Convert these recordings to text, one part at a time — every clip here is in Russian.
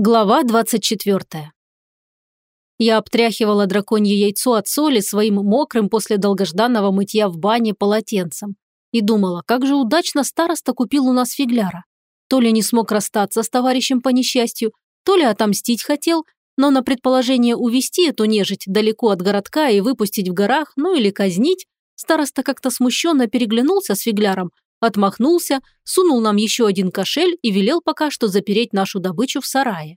Глава 24. Я обтряхивала драконье яйцо от соли своим мокрым после долгожданного мытья в бане полотенцем и думала, как же удачно староста купил у нас фигляра. То ли не смог расстаться с товарищем по несчастью, то ли отомстить хотел, но на предположение увести эту нежить далеко от городка и выпустить в горах, ну или казнить, староста как-то смущенно переглянулся с фигляром, отмахнулся, сунул нам еще один кошель и велел пока что запереть нашу добычу в сарае.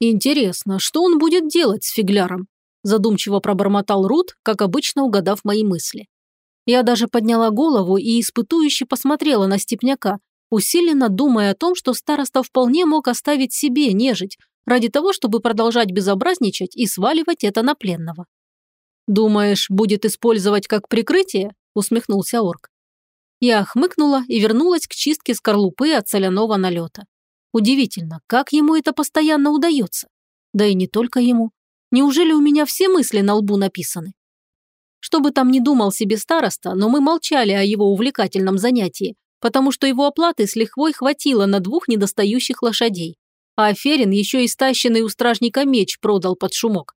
«Интересно, что он будет делать с фигляром?» задумчиво пробормотал Рут, как обычно угадав мои мысли. Я даже подняла голову и испытующе посмотрела на степняка, усиленно думая о том, что староста вполне мог оставить себе нежить, ради того, чтобы продолжать безобразничать и сваливать это на пленного. «Думаешь, будет использовать как прикрытие?» – усмехнулся орк. Я хмыкнула и вернулась к чистке скорлупы от соляного налета. Удивительно, как ему это постоянно удается. Да и не только ему. Неужели у меня все мысли на лбу написаны? Что бы там ни думал себе староста, но мы молчали о его увлекательном занятии, потому что его оплаты с лихвой хватило на двух недостающих лошадей. А Аферин еще и стащенный у стражника меч продал под шумок.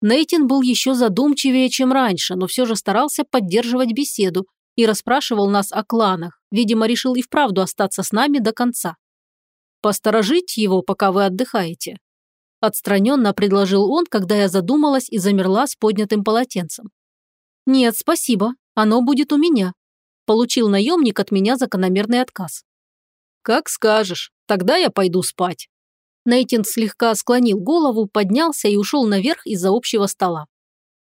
Нейтин был еще задумчивее, чем раньше, но все же старался поддерживать беседу, и расспрашивал нас о кланах. Видимо, решил и вправду остаться с нами до конца. «Посторожить его, пока вы отдыхаете?» Отстраненно предложил он, когда я задумалась и замерла с поднятым полотенцем. «Нет, спасибо, оно будет у меня», получил наемник от меня закономерный отказ. «Как скажешь, тогда я пойду спать». Нейтин слегка склонил голову, поднялся и ушел наверх из-за общего стола.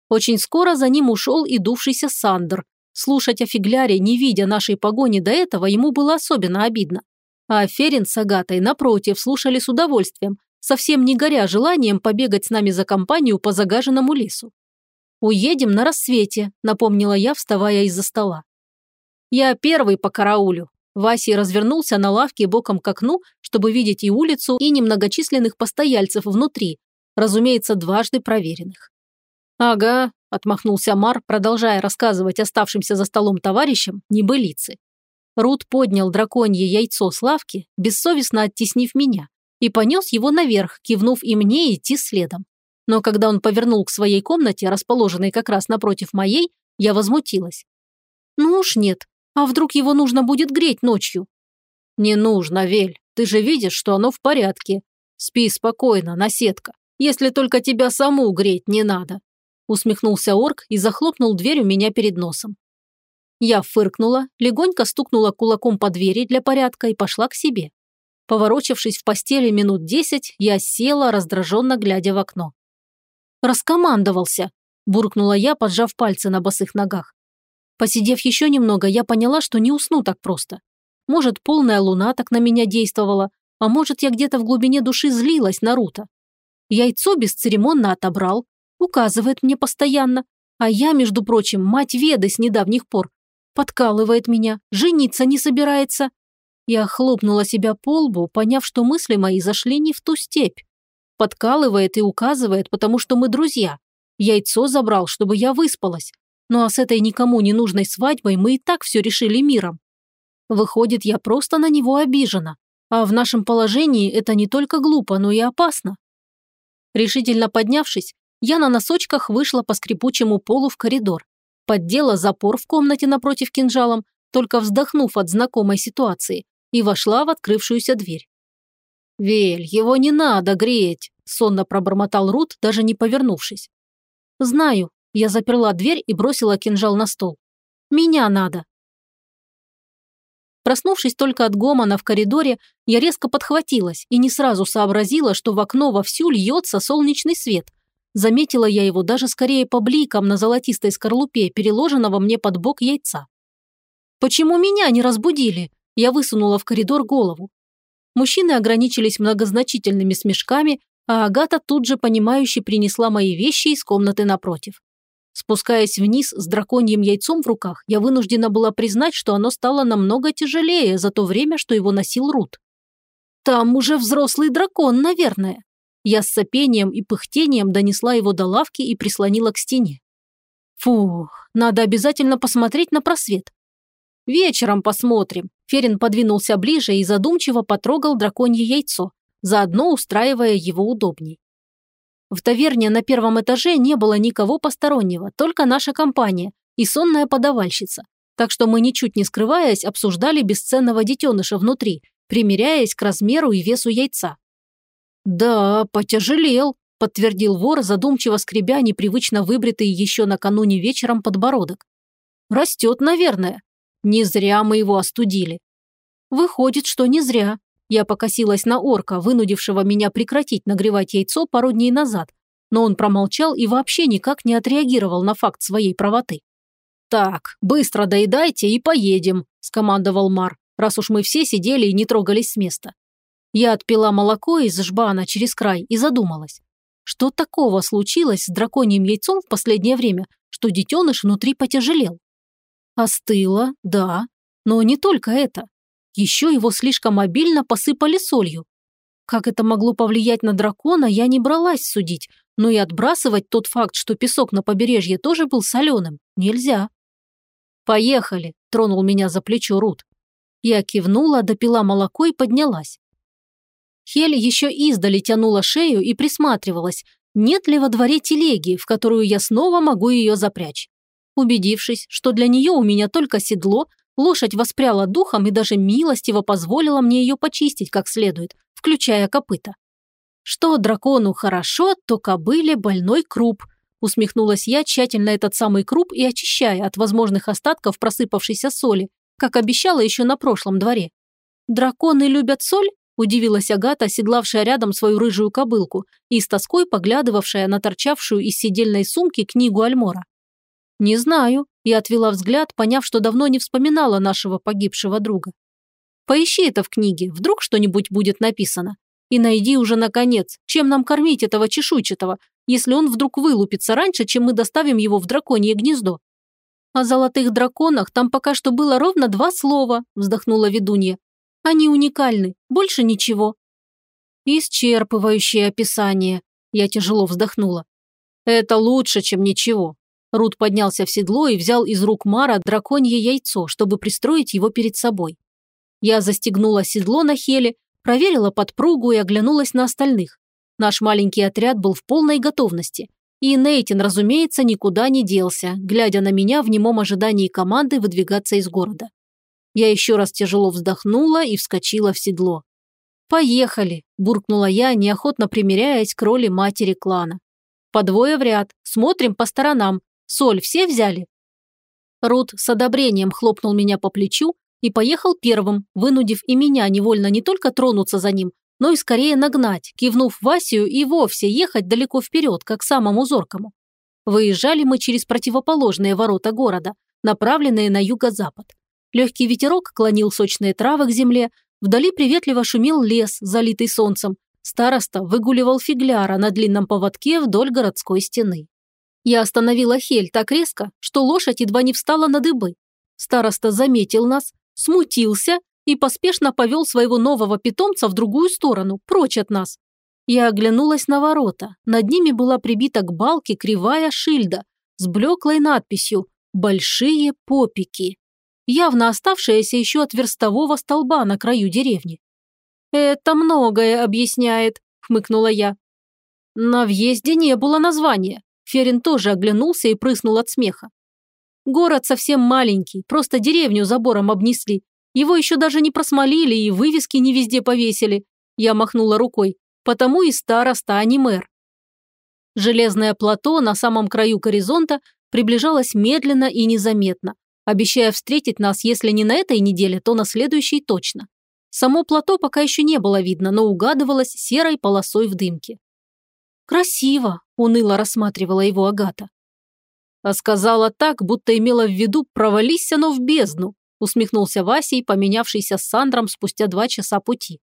Очень скоро за ним ушел и дувшийся Сандер, Слушать о фигляре, не видя нашей погони до этого, ему было особенно обидно. А Ферин с Агатой, напротив, слушали с удовольствием, совсем не горя желанием побегать с нами за компанию по загаженному лесу. «Уедем на рассвете», – напомнила я, вставая из-за стола. «Я первый по караулю». Васий развернулся на лавке боком к окну, чтобы видеть и улицу, и немногочисленных постояльцев внутри, разумеется, дважды проверенных. «Ага, Отмахнулся Мар, продолжая рассказывать оставшимся за столом товарищам небылицы. Рут поднял драконье яйцо с лавки, бессовестно оттеснив меня, и понес его наверх, кивнув и мне идти следом. Но когда он повернул к своей комнате, расположенной как раз напротив моей, я возмутилась. «Ну уж нет, а вдруг его нужно будет греть ночью?» «Не нужно, Вель, ты же видишь, что оно в порядке. Спи спокойно, наседка, если только тебя саму греть не надо», усмехнулся орк и захлопнул дверь у меня перед носом. Я фыркнула, легонько стукнула кулаком по двери для порядка и пошла к себе. Поворочившись в постели минут десять, я села, раздраженно глядя в окно. «Раскомандовался», – буркнула я, поджав пальцы на босых ногах. Посидев еще немного, я поняла, что не усну так просто. Может, полная луна так на меня действовала, а может, я где-то в глубине души злилась на Рута. Яйцо бесцеремонно отобрал, Указывает мне постоянно. А я, между прочим, мать Веды с недавних пор. Подкалывает меня, жениться не собирается. Я хлопнула себя по лбу, поняв, что мысли мои зашли не в ту степь. Подкалывает и указывает, потому что мы друзья. Яйцо забрал, чтобы я выспалась. Ну а с этой никому не нужной свадьбой мы и так все решили миром. Выходит, я просто на него обижена. А в нашем положении это не только глупо, но и опасно. Решительно поднявшись, я на носочках вышла по скрипучему полу в коридор. Поддела запор в комнате напротив кинжалом, только вздохнув от знакомой ситуации, и вошла в открывшуюся дверь. «Вель, его не надо греть», – сонно пробормотал Рут, даже не повернувшись. «Знаю», – я заперла дверь и бросила кинжал на стол. «Меня надо». Проснувшись только от гомона в коридоре, я резко подхватилась и не сразу сообразила, что в окно вовсю льется солнечный свет – Заметила я его даже скорее по бликам на золотистой скорлупе, переложенного мне под бок яйца. «Почему меня не разбудили?» Я высунула в коридор голову. Мужчины ограничились многозначительными смешками, а Агата тут же понимающе принесла мои вещи из комнаты напротив. Спускаясь вниз с драконьим яйцом в руках, я вынуждена была признать, что оно стало намного тяжелее за то время, что его носил Рут. «Там уже взрослый дракон, наверное», я с сопением и пыхтением донесла его до лавки и прислонила к стене. Фух, надо обязательно посмотреть на просвет. Вечером посмотрим. Ферин подвинулся ближе и задумчиво потрогал драконье яйцо. заодно устраивая его удобней. В таверне на первом этаже не было никого постороннего, только наша компания и сонная подавальщица, так что мы, ничуть не скрываясь, обсуждали бесценного детеныша внутри, примеряясь к размеру и весу яйца. «Да, потяжелел», – подтвердил вор, задумчиво скребя непривычно выбритый еще накануне вечером подбородок. «Растет, наверное. Не зря мы его остудили». «Выходит, что не зря», я покосилась на орка, вынудившего меня прекратить нагревать яйцо пару дней назад, но он промолчал и вообще никак не отреагировал на факт своей правоты. «Так, быстро доедайте и поедем», – скомандовал Мар, раз уж мы все сидели и не трогались с места. Я отпила молоко из жбана через край и задумалась. Что такого случилось с драконьим яйцом в последнее время, что детеныш внутри потяжелел? Остыло, да, но не только это. Еще его слишком обильно посыпали солью. Как это могло повлиять на дракона, я не бралась судить, но и отбрасывать тот факт, что песок на побережье тоже был соленым, нельзя. «Поехали», – тронул меня за плечо Рут. Я кивнула, допила молоко и поднялась. Хель еще издали тянула шею и присматривалась, нет ли во дворе телеги, в которую я снова могу ее запрячь. Убедившись, что для нее у меня только седло, Лошадь воспряла духом и даже милостиво позволила мне ее почистить как следует, включая копыта. Что дракону хорошо, то кобыле больной круп, усмехнулась я, тщательно этот самый круп и очищая от возможных остатков просыпавшейся соли, как обещала еще на прошлом дворе. «Драконы любят соль?» – удивилась Агата, оседлавшая рядом свою рыжую кобылку и с тоской поглядывавшая на торчавшую из сидельной сумки книгу Альмора. «Не знаю», – я отвела взгляд, поняв, что давно не вспоминала нашего погибшего друга. «Поищи это в книге, вдруг что-нибудь будет написано. И найди уже, наконец, чем нам кормить этого чешуйчатого, если он вдруг вылупится раньше, чем мы доставим его в драконье гнездо». «О золотых драконах там пока что было ровно два слова», – вздохнула ведунья. «Они уникальны, больше ничего». «Исчерпывающее описание», – я тяжело вздохнула. «Это лучше, чем ничего. Рут поднялся в седло и взял из рук Мара драконье яйцо, чтобы пристроить его перед собой. Я застегнула седло на Хеле, проверила подпругу и оглянулась на остальных. Наш маленький отряд был в полной готовности. И Нейтин, разумеется, никуда не делся, глядя на меня в немом ожидании команды выдвигаться из города. Я еще раз тяжело вздохнула и вскочила в седло. «Поехали!» – буркнула я, неохотно примиряясь к роли матери клана. «По двое в ряд, смотрим по сторонам, Соль все взяли?» Рут с одобрением хлопнул меня по плечу и поехал первым, вынудив и меня невольно не только тронуться за ним, но и скорее нагнать, кивнув Васию и вовсе ехать далеко вперед, как самому зоркому. Выезжали мы через противоположные ворота города, направленные на юго-запад. Легкий ветерок клонил сочные травы к земле, вдали приветливо шумел лес, залитый солнцем. Староста выгуливал фигляра на длинном поводке вдоль городской стены. Я остановила Хель так резко, что лошадь едва не встала на дыбы. Староста заметил нас, смутился и поспешно повел своего нового питомца в другую сторону, прочь от нас. Я оглянулась на ворота. Над ними была прибита к балке кривая шильда с блеклой надписью «Большие попики», явно оставшаяся еще от верстового столба на краю деревни. «Это многое объясняет», – хмыкнула я. На въезде не было названия. Ферин тоже оглянулся и прыснул от смеха. Город совсем маленький, просто деревню забором обнесли. Его еще даже не просмолили и вывески не везде повесили. Я махнула рукой. Потому и староста, а не мэр. Железное плато на самом краю горизонта приближалось медленно и незаметно, обещая встретить нас, если не на этой неделе, то на следующей точно. Само плато пока еще не было видно, но угадывалось серой полосой в дымке. «Красиво», – уныло рассматривала его Агата. «А сказала так, будто имела в виду «провались оно в бездну», – усмехнулся Васей, поменявшийся с Сандром спустя два часа пути.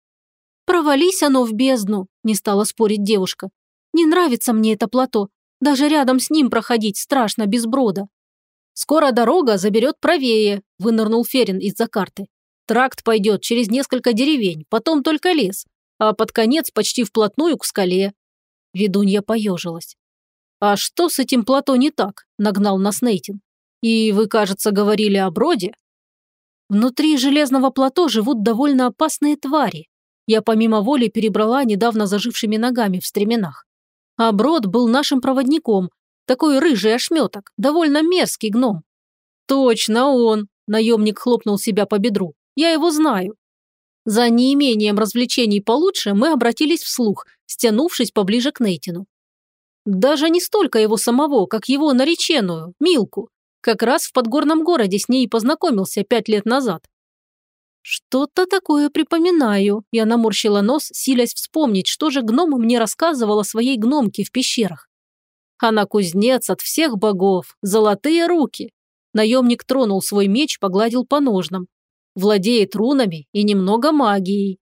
«Провались оно в бездну», – не стала спорить девушка. «Не нравится мне это плато. Даже рядом с ним проходить страшно без брода». «Скоро дорога заберет правее», – вынырнул Ферин из-за карты. «Тракт пойдет через несколько деревень, потом только лес, а под конец почти вплотную к скале. Ведунья поежилась. «А что с этим плато не так?» – нагнал нас Нейтин. «И вы, кажется, говорили о броде?» Внутри железного плато живут довольно опасные твари. Я помимо воли перебрала недавно зажившими ногами в стременах. А Брод был нашим проводником, такой рыжий ошметок, довольно мерзкий гном. Точно он, наемник хлопнул себя по бедру. Я его знаю. За неимением развлечений получше мы обратились вслух, стянувшись поближе к Нейтину. Даже не столько его самого, как его нареченную, Милку. Как раз в подгорном городе с ней познакомился пять лет назад. «Что-то такое припоминаю», – я наморщила нос, силясь вспомнить, что же гном мне рассказывал о своей гномке в пещерах. Она кузнец от всех богов, золотые руки. Наемник тронул свой меч, погладил по ножнам. Владеет рунами и немного магией.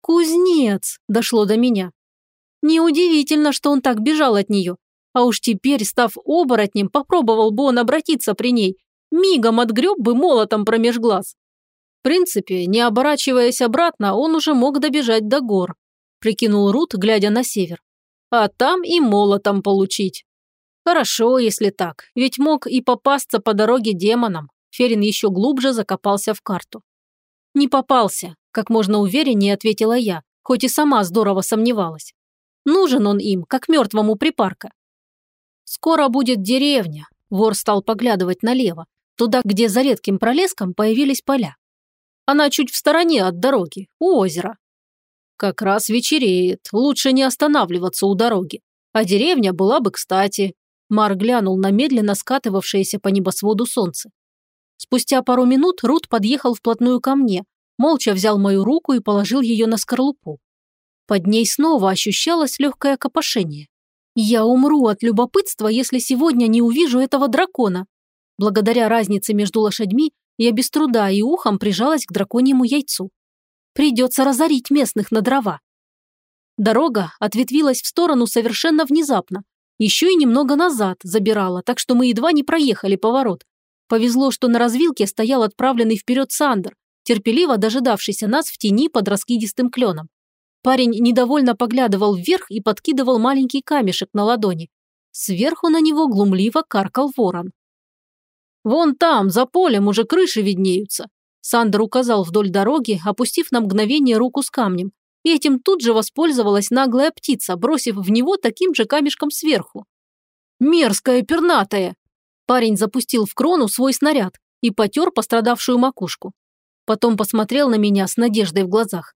«Кузнец!» – дошло до меня. Неудивительно, что он так бежал от нее. А уж теперь, став оборотнем, попробовал бы он обратиться при ней. Мигом отгреб бы молотом промеж глаз. В принципе, не оборачиваясь обратно, он уже мог добежать до гор. Прикинул Рут, глядя на север. А там и молотом получить. Хорошо, если так, ведь мог и попасться по дороге демонам. Ферин еще глубже закопался в карту. «Не попался», – как можно увереннее ответила я, хоть и сама здорово сомневалась. Нужен он им, как мертвому припарка. Скоро будет деревня. Вор стал поглядывать налево, туда, где за редким пролеском появились поля. Она чуть в стороне от дороги, у озера. Как раз вечереет, лучше не останавливаться у дороги. А деревня была бы кстати. Мар глянул на медленно скатывавшееся по небосводу солнце. Спустя пару минут Рут подъехал вплотную ко мне, молча взял мою руку и положил ее на скорлупу. Под ней снова ощущалось легкое копошение. Я умру от любопытства, если сегодня не увижу этого дракона. Благодаря разнице между лошадьми я без труда и ухом прижалась к драконьему яйцу. Придется разорить местных на дрова. Дорога ответвилась в сторону совершенно внезапно. Еще и немного назад забирала, так что мы едва не проехали поворот. Повезло, что на развилке стоял отправленный вперед Сандер, терпеливо дожидавшийся нас в тени под раскидистым кленом. Парень недовольно поглядывал вверх и подкидывал маленький камешек на ладони. Сверху на него глумливо каркал ворон. «Вон там, за полем, уже крыши виднеются», Сандер указал вдоль дороги, опустив на мгновение руку с камнем. И этим тут же воспользовалась наглая птица, бросив в него таким же камешком сверху. «Мерзкая пернатая!» Парень запустил в крону свой снаряд и потер пострадавшую макушку. Потом посмотрел на меня с надеждой в глазах.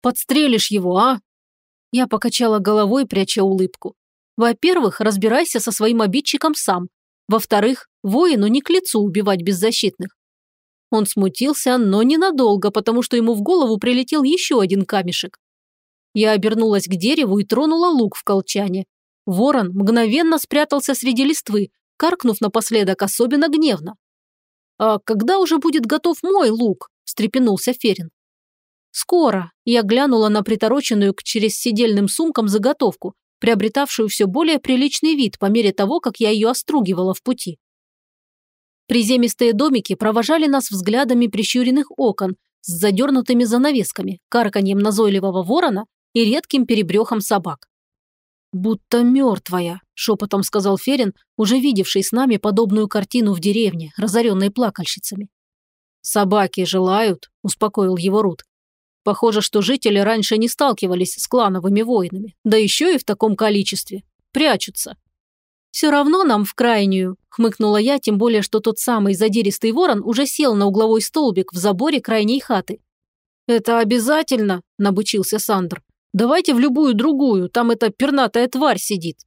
Подстрелишь его, а?» Я покачала головой, пряча улыбку. Во-первых, разбирайся со своим обидчиком сам. Во-вторых, воину не к лицу убивать беззащитных. Он смутился, но ненадолго, потому что ему в голову прилетел еще один камешек. Я обернулась к дереву и тронула лук в колчане. Ворон мгновенно спрятался среди листвы, каркнув напоследок особенно гневно. «А когда уже будет готов мой лук?» – встрепенулся Ферин. Скоро я глянула на притороченную к через сидельным сумкам заготовку, приобретавшую все более приличный вид по мере того, как я ее остругивала в пути. Приземистые домики провожали нас взглядами прищуренных окон с задернутыми занавесками, карканьем назойливого ворона и редким перебрехом собак. «Будто мертвая», – шепотом сказал Ферин, уже видевший с нами подобную картину в деревне, разоренной плакальщицами. «Собаки желают», – успокоил его Рут. Похоже, что жители раньше не сталкивались с клановыми войнами, да еще и в таком количестве. Прячутся. «Все равно нам в крайнюю», – хмыкнула я, тем более, что тот самый задиристый ворон уже сел на угловой столбик в заборе крайней хаты. «Это обязательно?» – набучился Сандр. «Давайте в любую другую, там эта пернатая тварь сидит».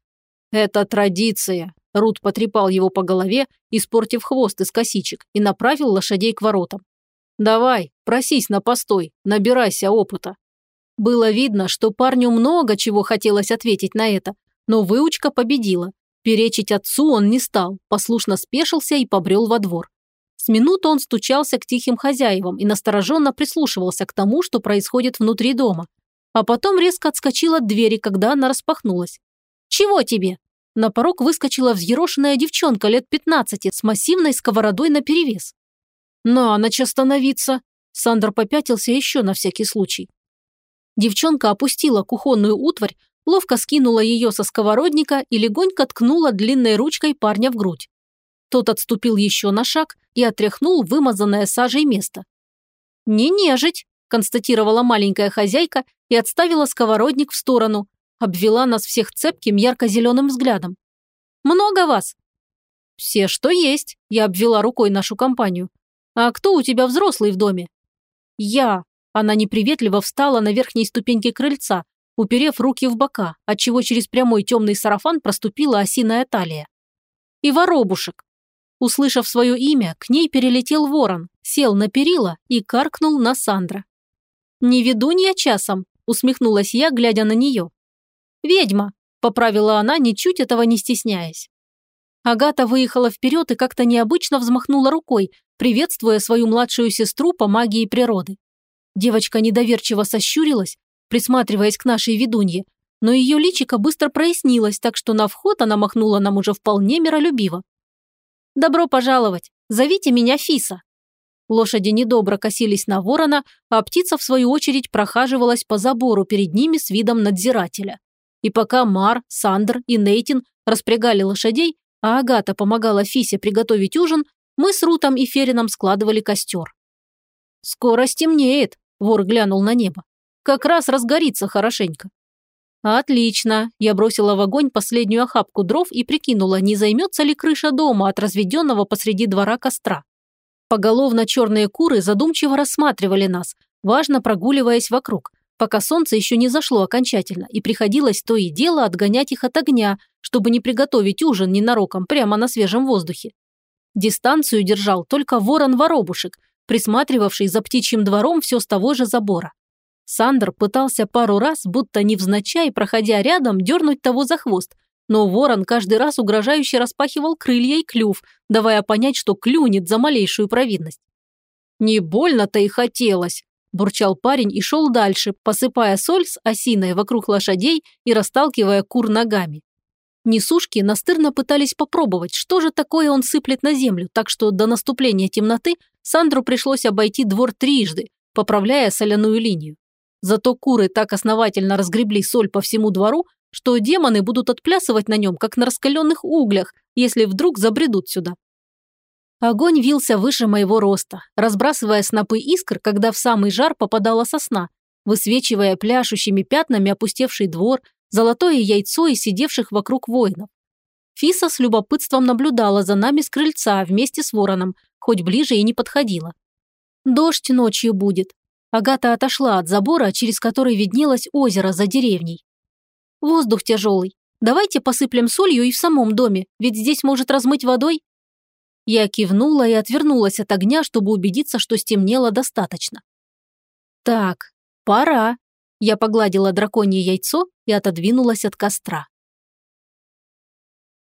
«Это традиция», – Рут потрепал его по голове, испортив хвост из косичек, и направил лошадей к воротам. Давай, просись на постой, набирайся опыта. Было видно, что парню много чего хотелось ответить на это, но выучка победила. Перечить отцу он не стал, послушно спешился и побрел во двор. С минуту он стучался к тихим хозяевам и настороженно прислушивался к тому, что происходит внутри дома. А потом резко отскочил от двери, когда она распахнулась. «Чего тебе?» На порог выскочила взъерошенная девчонка лет 15 с массивной сковородой наперевес. «На ночь остановиться!» Сандер попятился еще на всякий случай. Девчонка опустила кухонную утварь, ловко скинула ее со сковородника и легонько ткнула длинной ручкой парня в грудь. Тот отступил еще на шаг и отряхнул вымазанное сажей место. «Не нежить!» констатировала маленькая хозяйка и отставила сковородник в сторону, обвела нас всех цепким ярко-зеленым взглядом. «Много вас?» «Все, что есть», – я обвела рукой нашу компанию. «А кто у тебя взрослый в доме?» «Я». Она неприветливо встала на верхней ступеньке крыльца, уперев руки в бока, отчего через прямой темный сарафан проступила осиная талия. «И воробушек». Услышав свое имя, к ней перелетел ворон, сел на перила и каркнул на Сандра. «Не ведунья часом», – усмехнулась я, глядя на нее. «Ведьма», – поправила она, ничуть этого не стесняясь. Агата выехала вперед и как-то необычно взмахнула рукой, приветствуя свою младшую сестру по магии природы. Девочка недоверчиво сощурилась, присматриваясь к нашей ведунье, но ее личико быстро прояснилось, так что на вход она махнула нам уже вполне миролюбиво. «Добро пожаловать! Зовите меня Фиса!» Лошади недобро косились на ворона, а птица, в свою очередь, прохаживалась по забору перед ними с видом надзирателя. И пока Мар, Сандер и Нейтин распрягали лошадей, а Агата помогала Фисе приготовить ужин, мы с Рутом и Ферином складывали костер. «Скоро стемнеет», – вор глянул на небо. «Как раз разгорится хорошенько». «Отлично!» – я бросила в огонь последнюю охапку дров и прикинула, не займется ли крыша дома от разведенного посреди двора костра. Поголовно черные куры задумчиво рассматривали нас, важно прогуливаясь вокруг, пока солнце еще не зашло окончательно, и приходилось то и дело отгонять их от огня, чтобы не приготовить ужин ненароком прямо на свежем воздухе. Дистанцию держал только ворон-воробушек, присматривавший за птичьим двором все с того же забора. Сандер пытался пару раз, будто невзначай, проходя рядом, дернуть того за хвост, но ворон каждый раз угрожающе распахивал крылья и клюв, давая понять, что клюнет за малейшую провинность. «Не больно-то и хотелось», – бурчал парень и шел дальше, посыпая соль с осиной вокруг лошадей и расталкивая кур ногами. Несушки настырно пытались попробовать, что же такое он сыплет на землю, так что до наступления темноты Сандру пришлось обойти двор трижды, поправляя соляную линию. Зато куры так основательно разгребли соль по всему двору, что демоны будут отплясывать на нем, как на раскаленных углях, если вдруг забредут сюда. Огонь вился выше моего роста, разбрасывая снопы искр, когда в самый жар попадала сосна, высвечивая пляшущими пятнами опустевший двор, золотое яйцо и сидевших вокруг воинов. Фиса с любопытством наблюдала за нами с крыльца вместе с вороном, хоть ближе и не подходила. «Дождь ночью будет». Агата отошла от забора, через который виднелось озеро за деревней. Воздух тяжелый. Давайте посыплем солью и в самом доме, ведь здесь может размыть водой». Я кивнула и отвернулась от огня, чтобы убедиться, что стемнело достаточно. «Так, пора». Я погладила драконье яйцо и отодвинулась от костра.